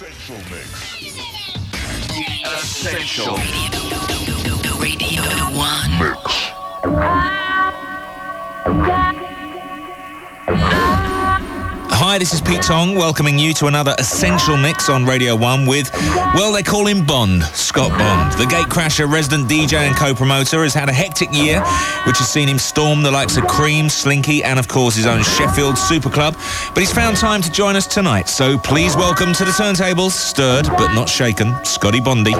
Essential Mix. Essential Radio 1 Mix. Ah. Hi, this is Pete Tong, welcoming you to another Essential Mix on Radio 1 with, well, they call him Bond, Scott Bond. The Gatecrasher resident DJ and co-promoter has had a hectic year, which has seen him storm the likes of Cream, Slinky, and of course his own Sheffield Super Club. But he's found time to join us tonight, so please welcome to the turntables, stirred but not shaken, Scotty Bondy.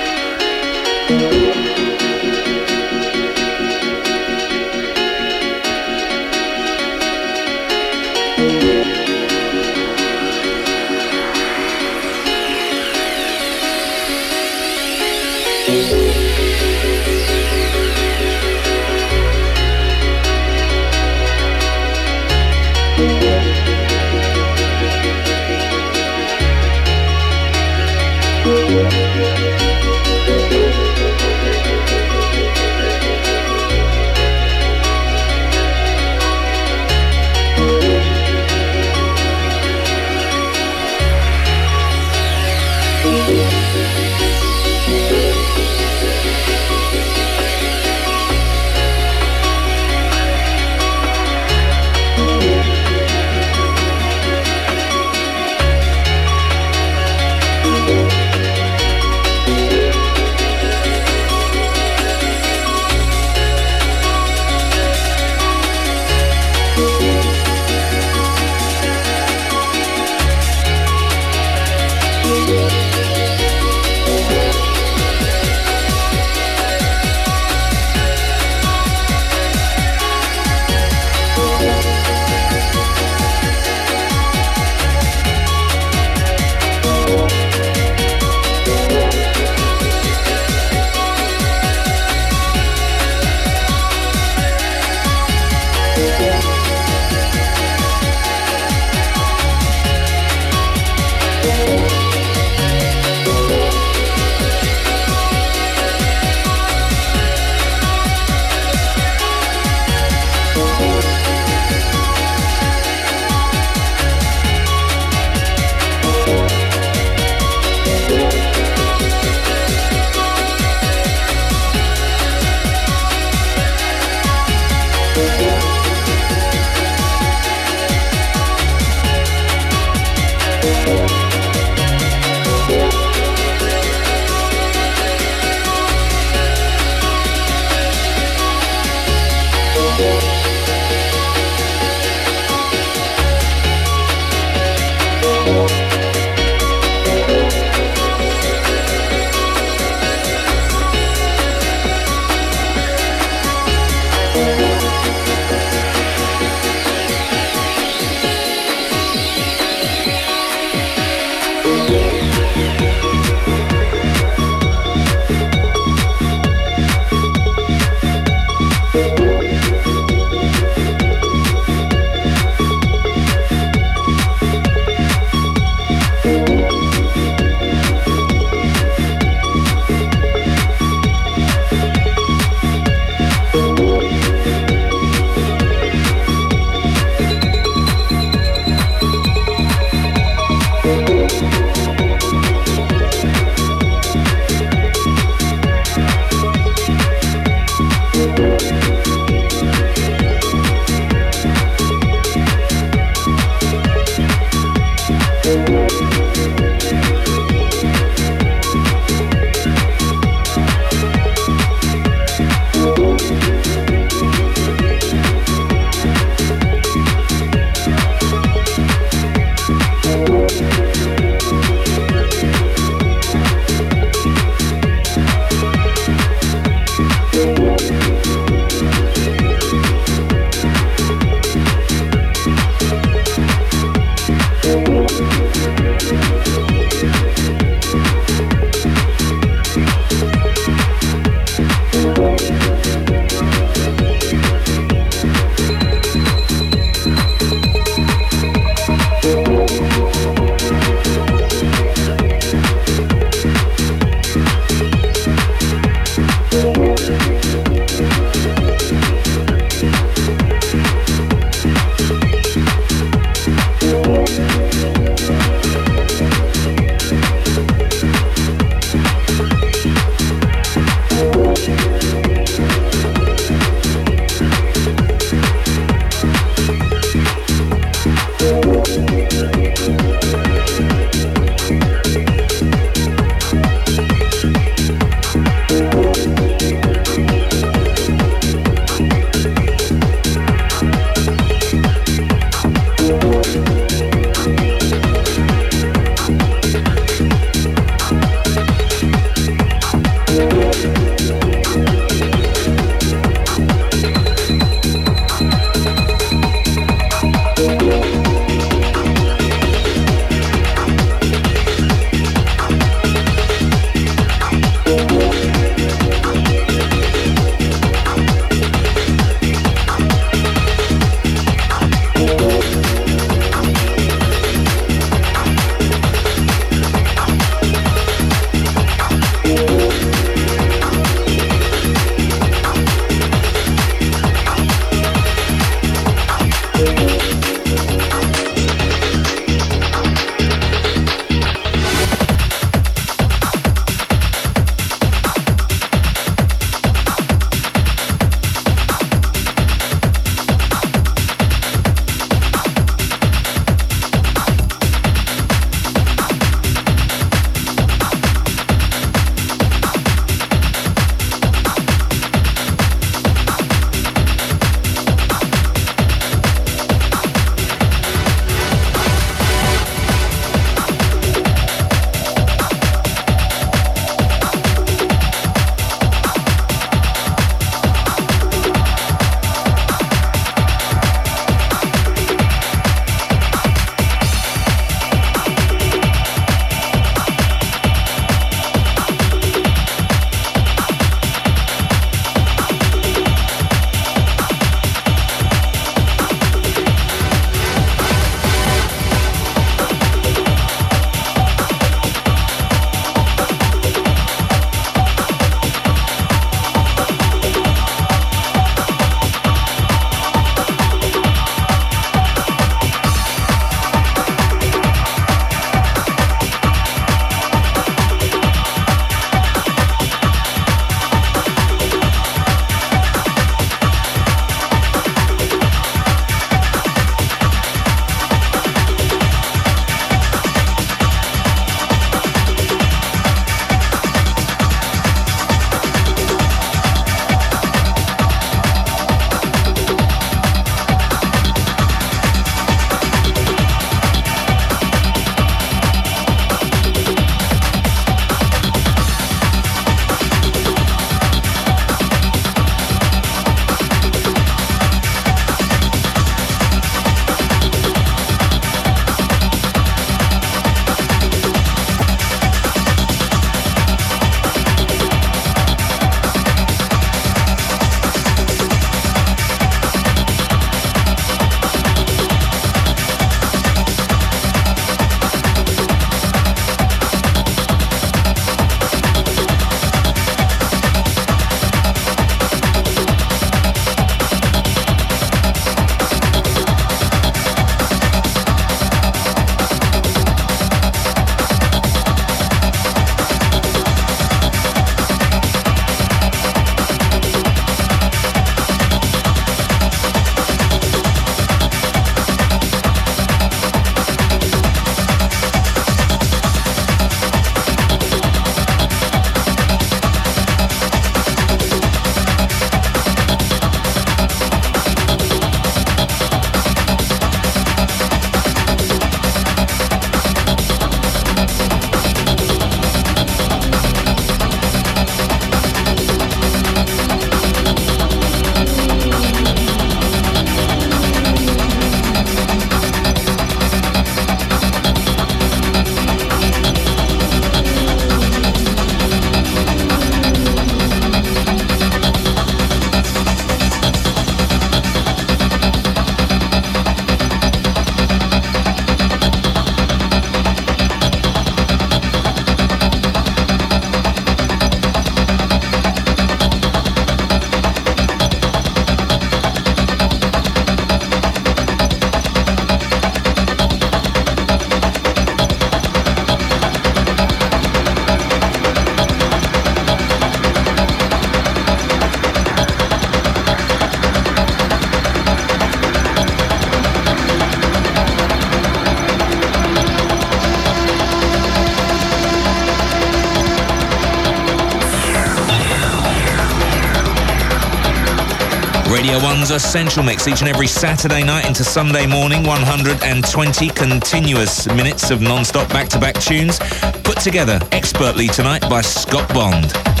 Radio 1's Essential Mix each and every Saturday night into Sunday morning. 120 continuous minutes of non-stop back-to-back tunes put together expertly tonight by Scott Bond.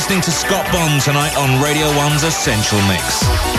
Listening to Scott Bond tonight on Radio 1's Essential Mix.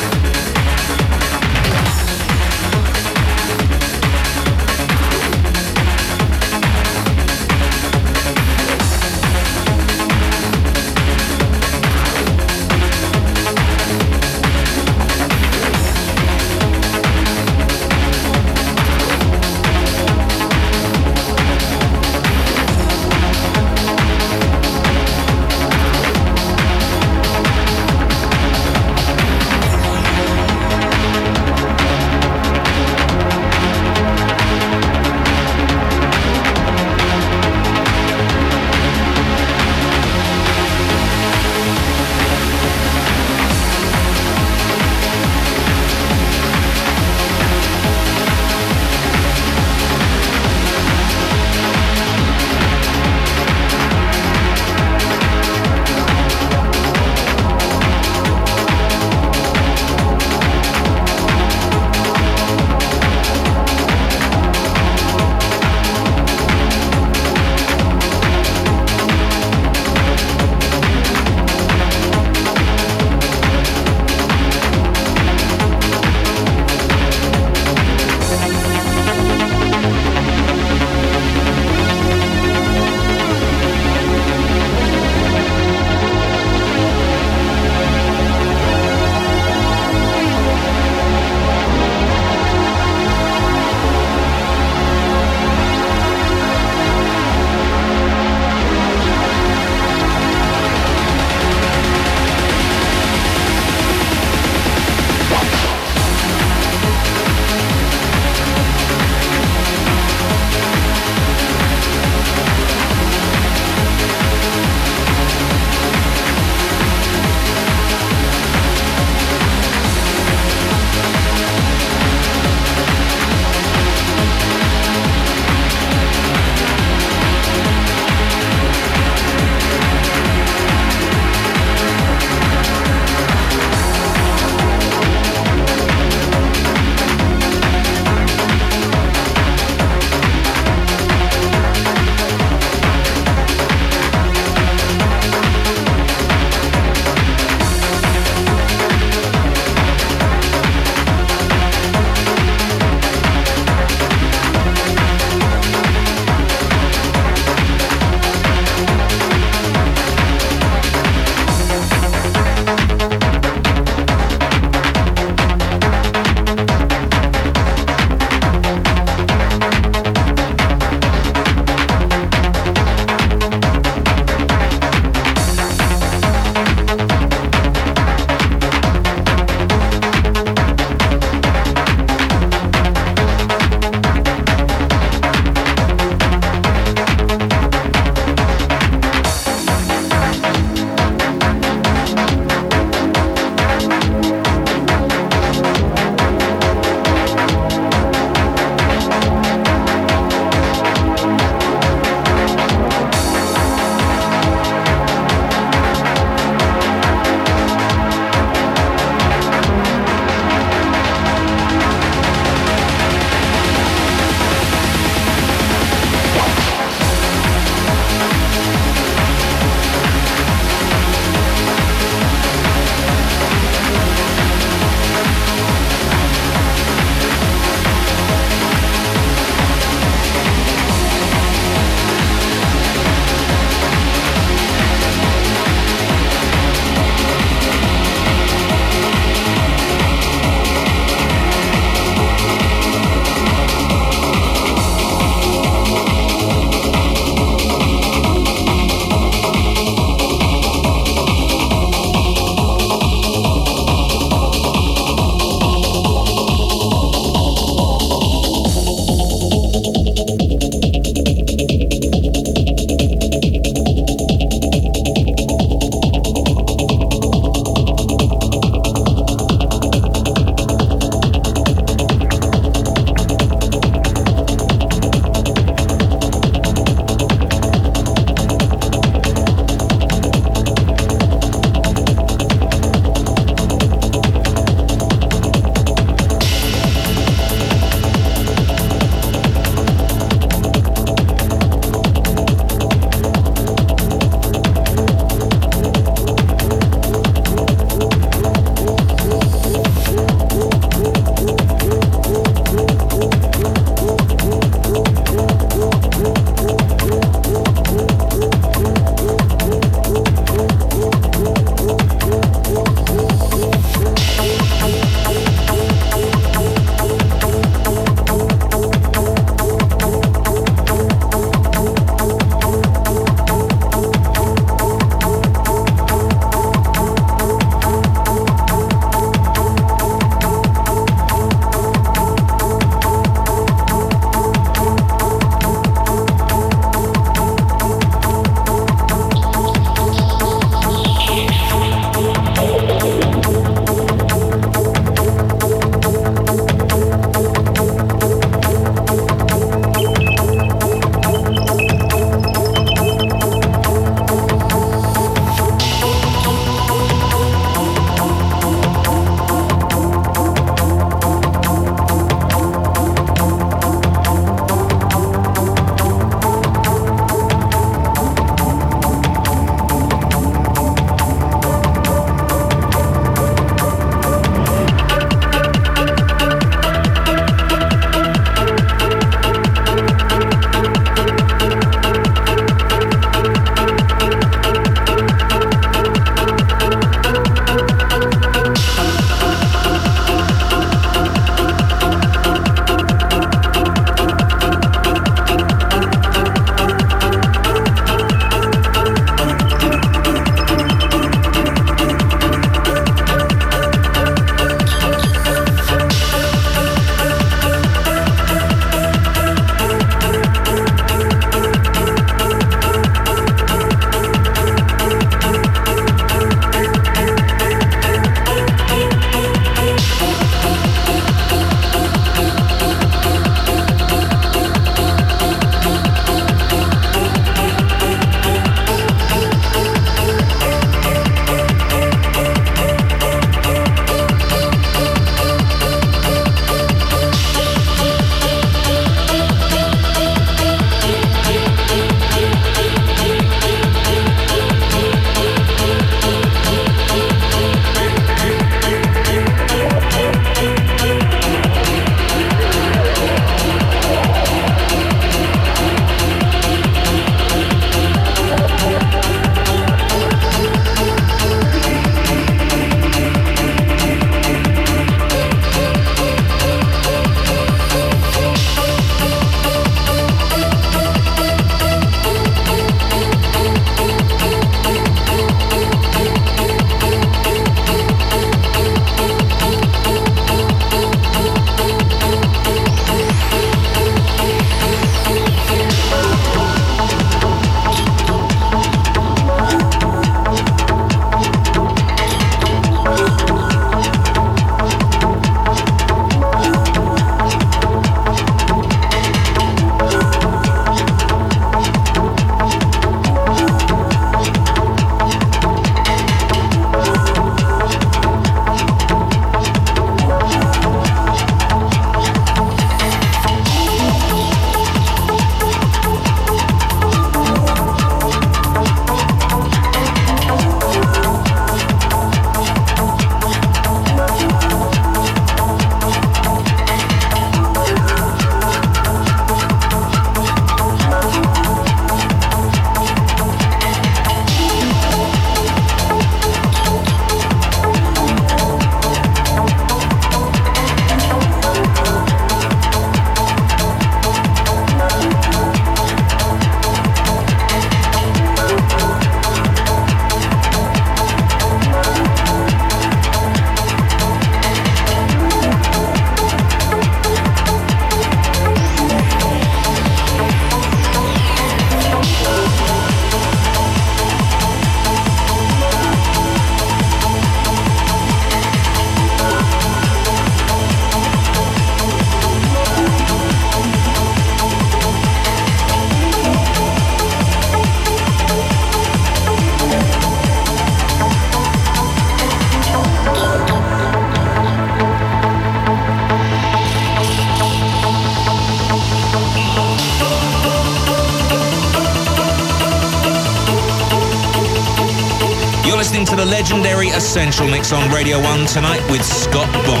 Essential Mix on Radio 1 tonight with Scott Bond.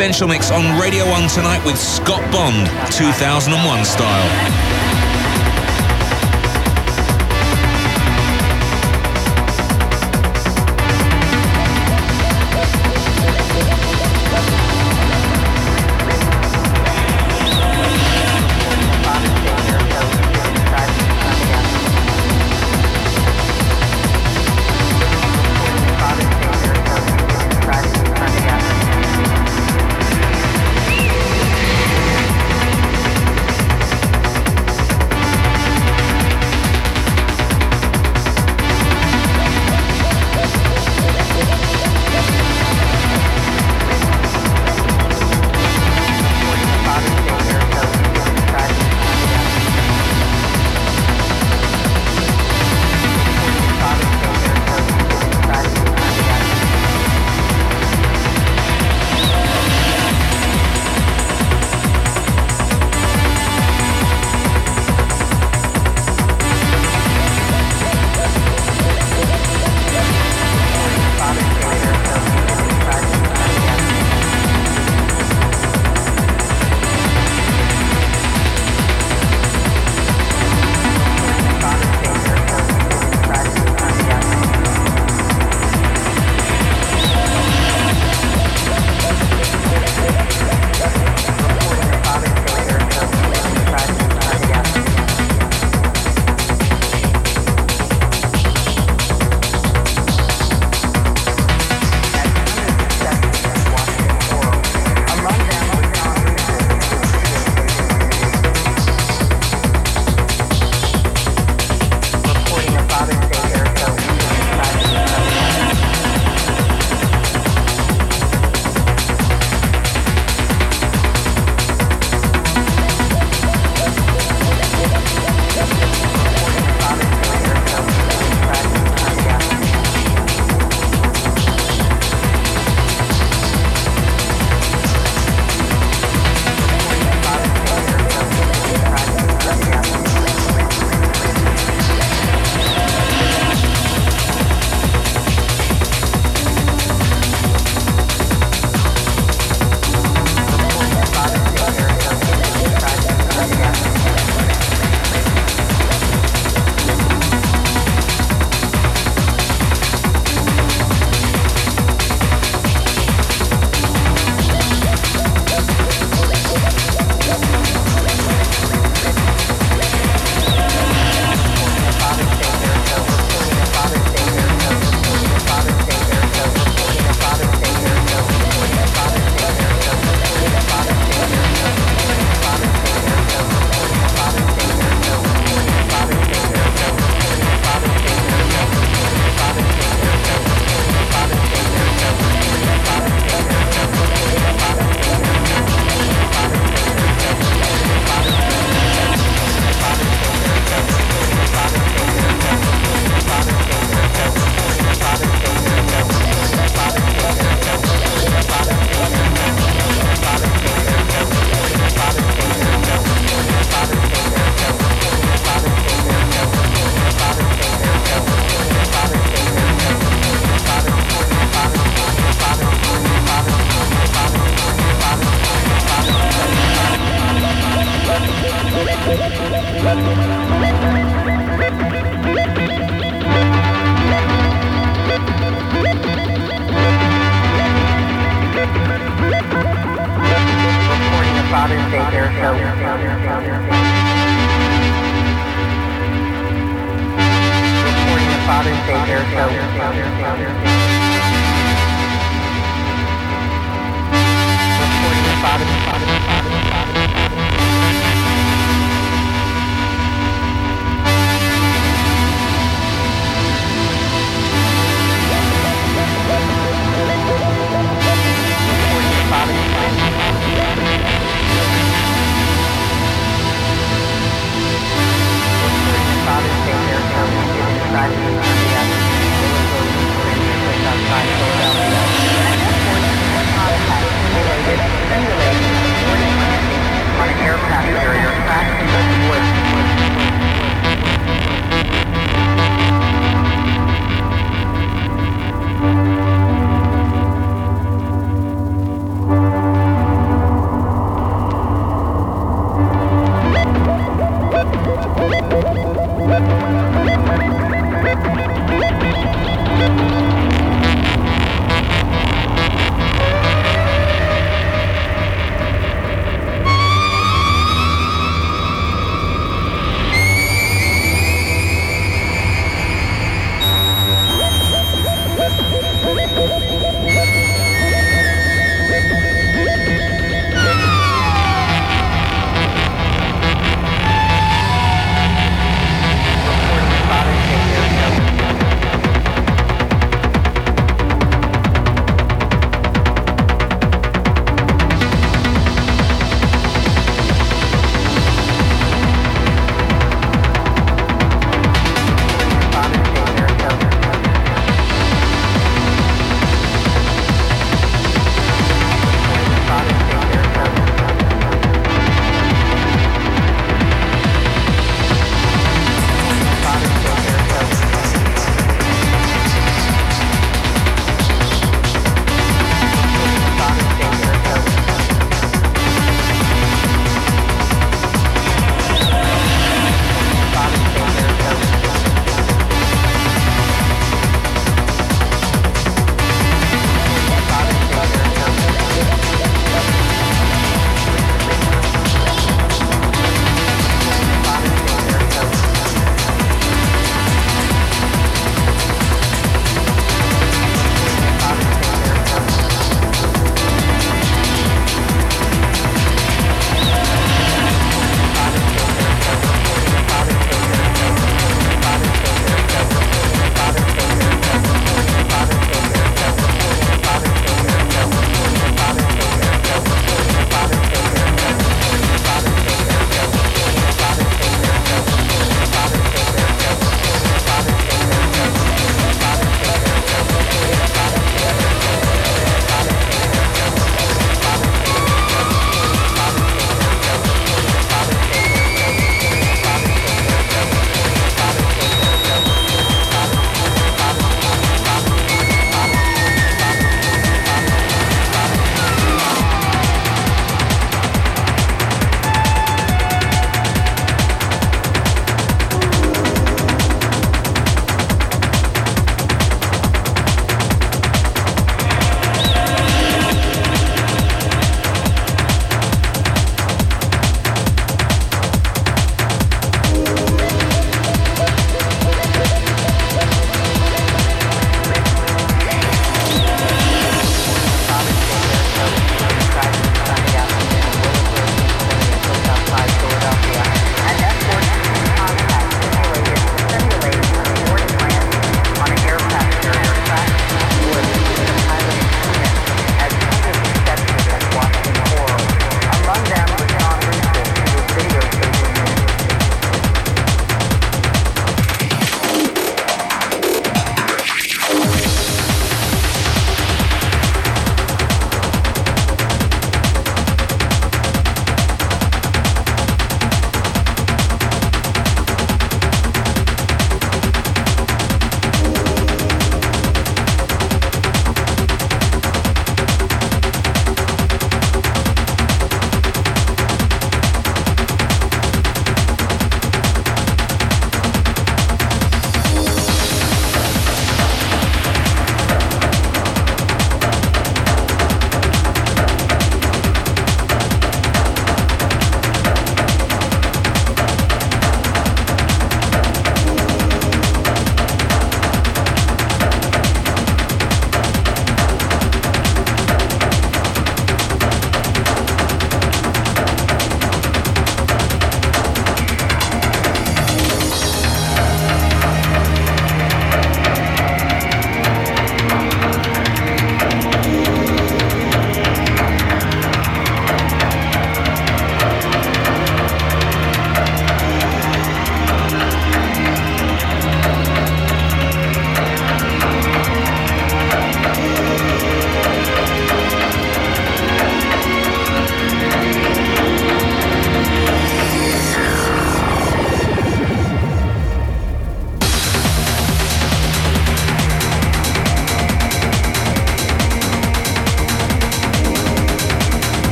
Essential Mix on Radio 1 tonight with Scott Bond, 2001 style.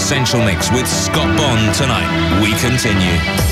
Essential Mix with Scott Bond tonight. We continue.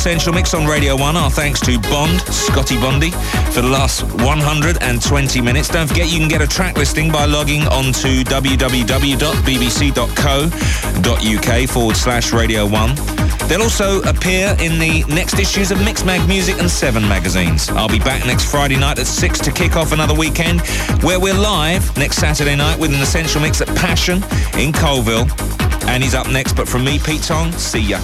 Essential Mix on Radio 1. Our thanks to Bond, Scotty Bondy, for the last 120 minutes. Don't forget you can get a track listing by logging on to www.bbc.co.uk forward slash Radio 1. They'll also appear in the next issues of Mixmag Muzik and Seven magazines. I'll be back next Friday night at 6 to kick off another weekend where we're live next Saturday night with an Essential Mix at Passion in Coalville. And he's up next, but from me, Pete Tong, see ya.